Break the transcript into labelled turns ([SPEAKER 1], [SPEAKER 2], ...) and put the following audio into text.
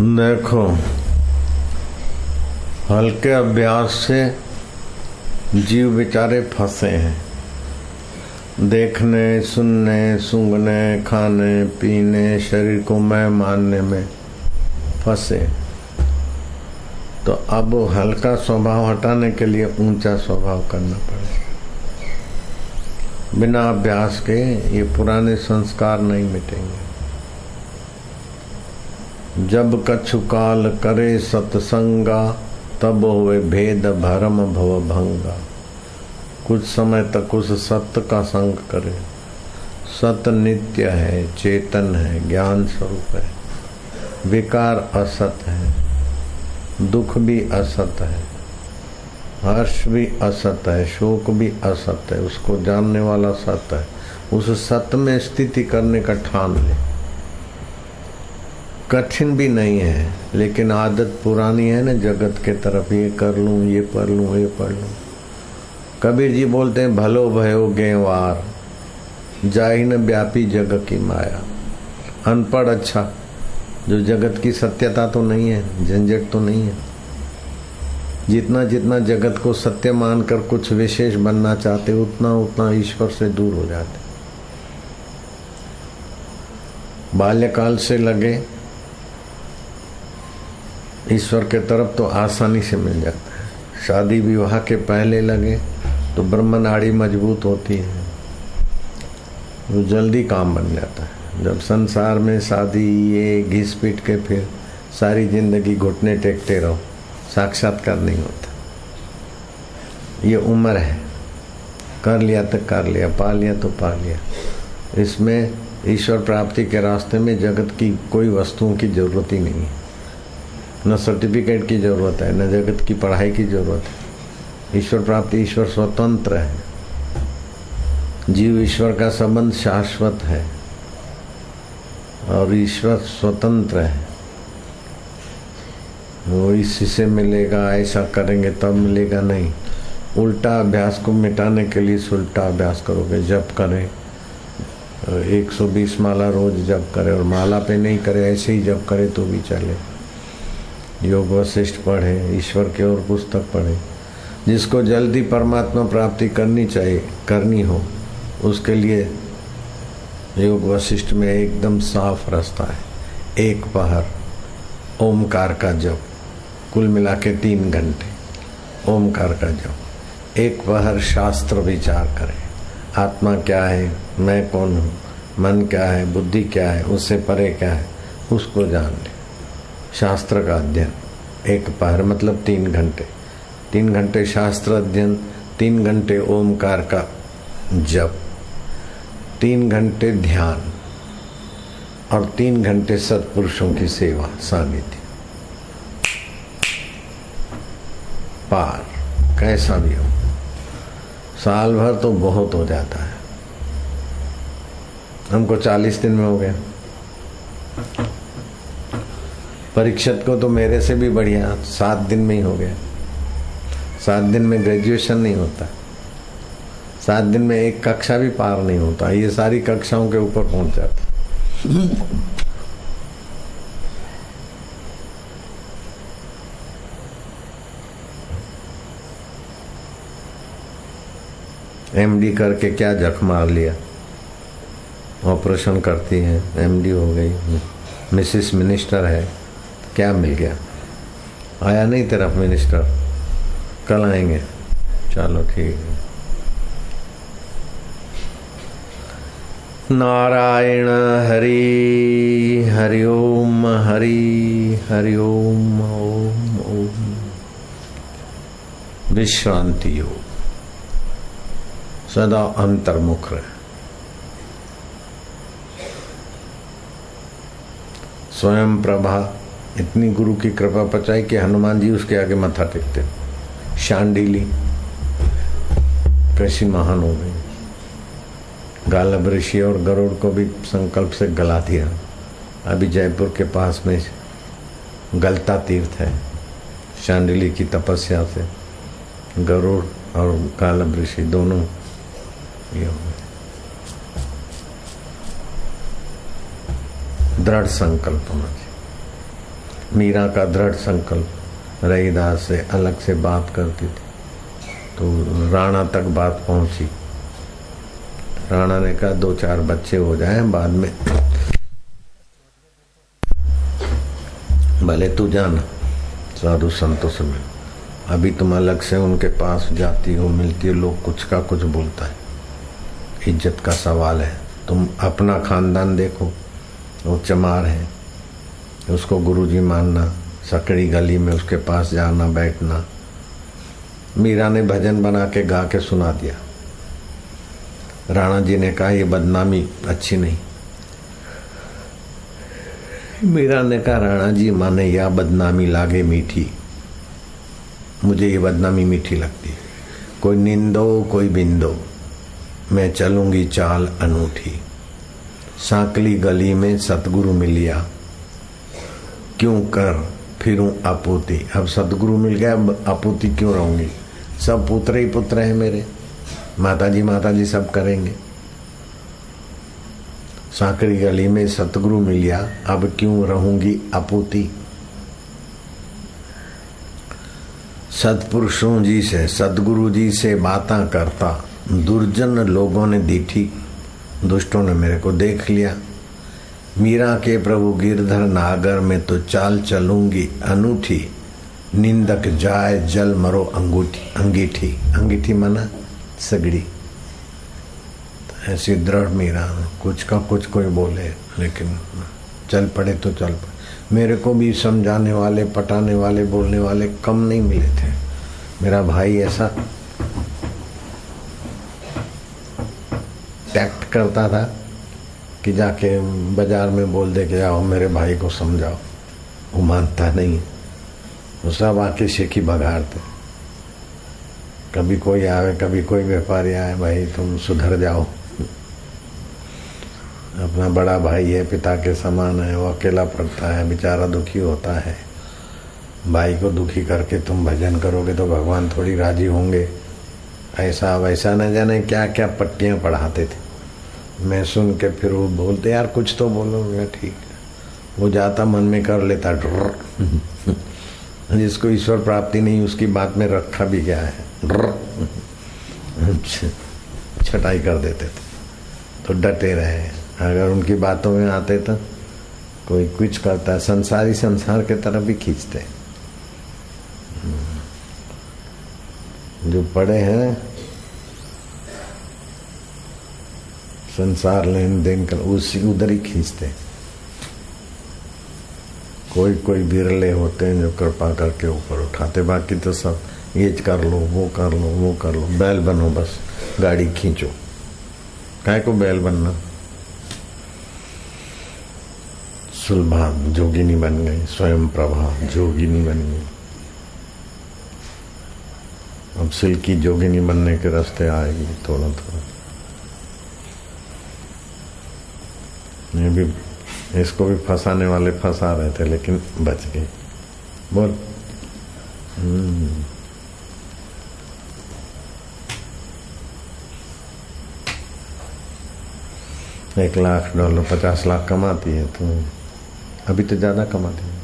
[SPEAKER 1] देखो, हल्के अभ्यास से जीव बेचारे फंसे हैं। देखने, सुनने, सूंघने, खाने, पीने, शरीर को मैं मानने में फंसे। तो अब हल्का स्वभाव हटाने के लिए ऊँचा स्वभाव करना पड़ेगा। बिना अभ्यास के ये पुराने संस्कार नहीं मिटेंगे। जब कछु काल करे सत्संगा, तब हुए भेद भरम भव भंगा। कुछ समय तक उस सत्य का संग करे। सत्य नित्य है, चेतन है, ज्ञान स्वरूप है। विकार असत है, दुख भी असत है, हर्ष भी असत है, शोक भी असत है। उसको जानने वाला सत्य है। उस सत्य में स्थिति करने का ठान ले। कठिन भी नहीं है, लेकिन आदत पुरानी है ना, जगत के तरफ़ ये कर लूँ, ये पढ़ लूँ, ये पढ़ लूँ। कबीर जी बोलते हैं, भलो भयो गेवार, जाही न व्यापी जग की माया। अनपढ़ अच्छा जो जगत की सत्यता तो नहीं है, झंझट तो नहीं है। जितना जितना जगत को सत्य मानकर कुछ विशेष बनना चाहते, उतना उतना ईश्वर से दूर हो जाते। बाल्यकाल से लगे ईश्वर के तरफ़ तो आसानी से मिल जाता है। शादी विवाह के पहले लगे तो ब्रह्म नाड़ी मज़बूत होती है। वो जल्दी काम बन जाता है। जब संसार में शादी, ये घिस पीट के फिर सारी ज़िंदगी घुटने टेकते रहो साक्षात्कार नहीं होता। ये उम्र है। कर लिया तो कर लिया पा लिया तो पा लिया। इसमें ईश्वर प्राप्ति के रास्ते में जगत की कोई वस्तुओं की ज़रूरत ही नहीं है। न सर्टिफिकेट की ज़रूरत है, न जगत की पढ़ाई की ज़रूरत है। ईश्वर प्राप्ति, ईश्वर स्वतंत्र है। जीव ईश्वर का संबंध शाश्वत है और ईश्वर स्वतंत्र है। वो इसी से मिलेगा, ऐसा करेंगे तब मिलेगा नहीं। उल्टा अभ्यास को मिटाने के लिए उल्टा अभ्यास करोगे जब करें। 120 माला रोज जब करे और माला पे नहीं करे, ऐसे ही जब करे तो भी चले। योग वशिष्ठ पढ़े, ईश्वर की और पुस्तक पढ़े। जिसको जल्दी परमात्मा प्राप्ति करनी चाहिए, करनी हो, उसके लिए योग वशिष्ठ में एकदम साफ़ रास्ता है। एक पहर, ओमकार का जप, कुल मिला के तीन घंटे, ओमकार का जप। एक पहर शास्त्र विचार करें, आत्मा क्या है, मैं कौन हूँ, मन क्या है, बुद्धि क्या है, उससे परे क्या है, उसको जान ले। शास्त्र का अध्ययन एक पहर मतलब तीन घंटे। तीन घंटे शास्त्र अध्ययन, तीन घंटे ओमकार का जप, तीन घंटे ध्यान और तीन घंटे सत्पुरुषों की सेवा, सानिध्य। पार। कैसा भी हो। साल भर तो बहुत हो जाता है। हमको चालीस दिन में हो गया। परीक्षत को तो मेरे से भी बढ़िया सात दिन में ही हो गया। सात दिन में ग्रेजुएशन नहीं होता। सात दिन में एक कक्षा भी पार नहीं होता। ये सारी कक्षाओं के ऊपर पहुँच जाता। एमडी करके क्या जख मार लिया? ऑपरेशन करती है। एमडी हो गई। मिसिस मिनिस्टर है। क्या मिल गया? आया नहीं तेरा मिनिस्टर कल आएँगे। चलो ठीक है। नारायण हरि हरिओम हरि हरिओम ओम ओम। विश्रांति योग। सदा अंतर्मुख रहे। स्वयं प्रभा इतनी गुरु की कृपा पचाई कि हनुमान जी उसके आगे मथा टेकते। शांडिली कैसी महान हो गई। गालब ऋषि और गरुड़ को भी संकल्प से गला दिया। अभी जयपुर के पास में गलता तीर्थ है। शांडिली की तपस्या से गरुड़ और गालब ऋषि दोनों ये हो गए। दृढ़ संकल्प होना चाहिए। मीरा का दृढ़ संकल्प। रहीदास से अलग से बात करती थी। तो राणा तक बात पहुँची। राणा ने कहा, दो चार बच्चे हो जाए बाद में। भले तू जाना, साधु संतों से मिल। अभी तुम अलग से उनके पास जाती हो, मिलती हो, लोग कुछ का कुछ बोलता है। इज़्ज़त का सवाल है। तुम अपना खानदान देखो, वो चमार है। उसको गुरुजी मानना, सकड़ी गली में उसके पास जाना, बैठना। मीरा ने भजन बना के गा के सुना दिया। राणा जी ने कहा, ये बदनामी अच्छी नहीं। मीरा ने कहा राणा जी माने या बदनामी लागे मीठी। मुझे ये बदनामी मीठी लगती। कोई निंदो, कोई बिंदो। मैं चलूँगी चाल अनूठी। सांकली गली में सतगुरु मिलिया। क्यों कर? फिरूं आपूति अब सतगुरु मिल गया, अब आपूति क्यों रहूँगी? सब पुत्र ही पुत्र हैं मेरे। माता जी माता जी सब करेंगे। सांकड़ी गली में सतगुरु मिलिया, अब क्यों रहूँगी आपूति सतपुरुषों जी से, सदगुरु जी से बातें करता। दुर्जन लोगों ने दीठी, दुष्टों ने मेरे को देख लिया। मीरा के प्रभु गिरधर नागर में तो चाल चलूँगी, अनूठी। निंदक जाए जल मरो अंगूठी, अंगीठी। अंगीठी मना सगड़ी। तो ऐसी दृढ़ मीरा, कुछ का कुछ कोई बोले, लेकिन चल पड़े तो चल पड़े। मेरे को भी समझाने वाले, पटाने वाले, बोलने वाले कम नहीं मिले थे। मेरा भाई ऐसा टैक्ट करता था। कि जाके बाज़ार में बोल दे के आओ, मेरे भाई को समझाओ। वो मानता नहीं वो सब आके शेखी बघाड़ते कभी कोई आवे कभी कोई व्यापारी आए, भाई तुम सुधर जाओ। अपना बड़ा भाई है, पिता के समान है, वो अकेला पड़ता है, बेचारा दुखी होता है। भाई को दुखी करके तुम भजन करोगे तो भगवान थोड़ी राज़ी होंगे। ऐसा, वैसा न जाने क्या क्या पट्टियाँ पढ़ाते थे। मैं सुन के फिर वो बोलते, यार, कुछ तो बोलो, मैं ठीक वो जाता, मन में कर लेता जिसको ईश्वर प्राप्ति नहीं, उसकी बात में रखा भी गया है छटाई कर देते थे। तो डटे रहे। अगर उनकी बातों में आते तो कोई कुछ करता है संसारी संसार के तरफ़ भी खींचते। जो पड़े हैं संसार लेन देन कर, उसी उधर ही खींचते कोई कोई बिरले होते हैं जो कृपा करके ऊपर उठाते, बाकी तो सब ये कर लो, वो कर लो, वो कर लो, बैल बनो बस, गाड़ी खींचो। काय को बैल बनना? सुलभा जोगिनी बन गई, स्वयं प्रभा, जोगिनी बन गई। अब सिल्की जोगिनी बनने के रास्ते आएगी थोड़ा थोड़ा ये भी इसको भी फंसाने वाले फंसा रहे थे, लेकिन बच गए। बोल। हम्म। एक लाख डॉलर, पचास लाख कमाती है तो अभी तो ज़्यादा कमाती है।